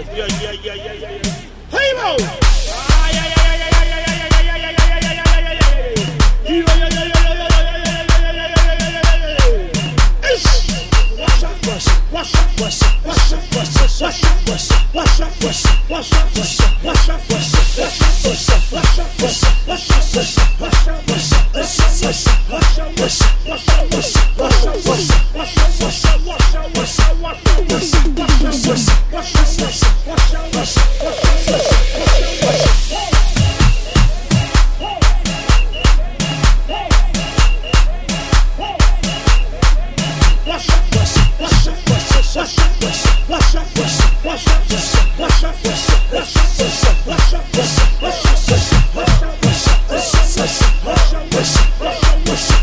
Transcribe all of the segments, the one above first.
yeah, yeah, yeah, yeah, yeah, yeah. Hey, Let's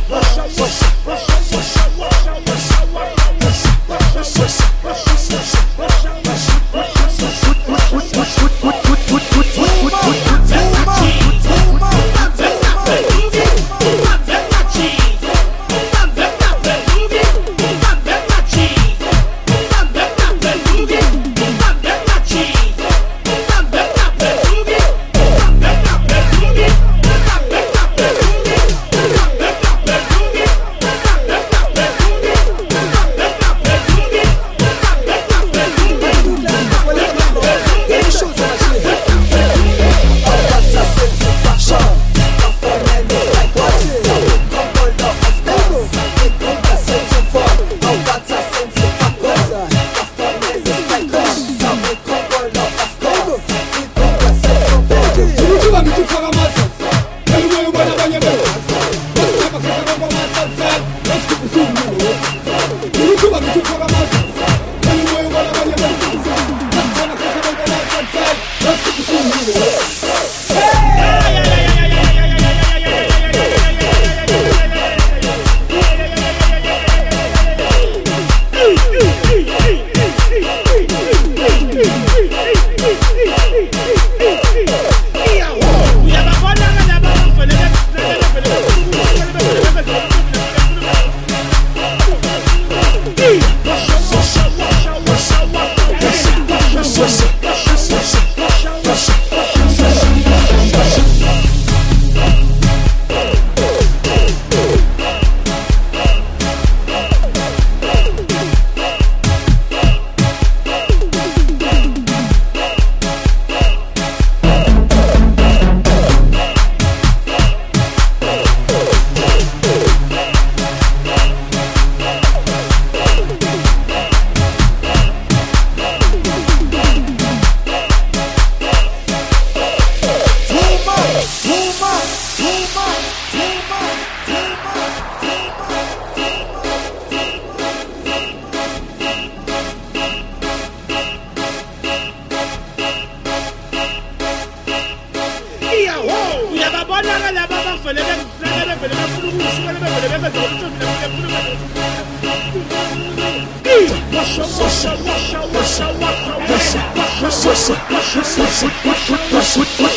go. What's up?